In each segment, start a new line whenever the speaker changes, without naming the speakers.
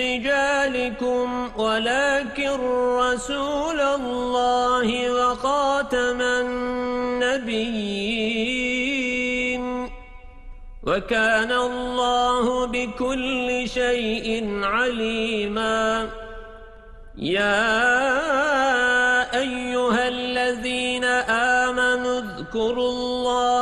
رجالكم ولكن رسول الله وخاتم النبيين وكان الله بكل شيء عليما. يا أيها الذين آمنوا اذكروا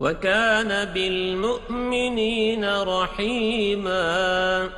وكان بالمؤمنين رحيماً.